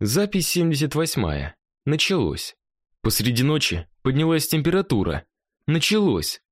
Запись 78. Началось. Посреди ночи поднялась температура. Началось.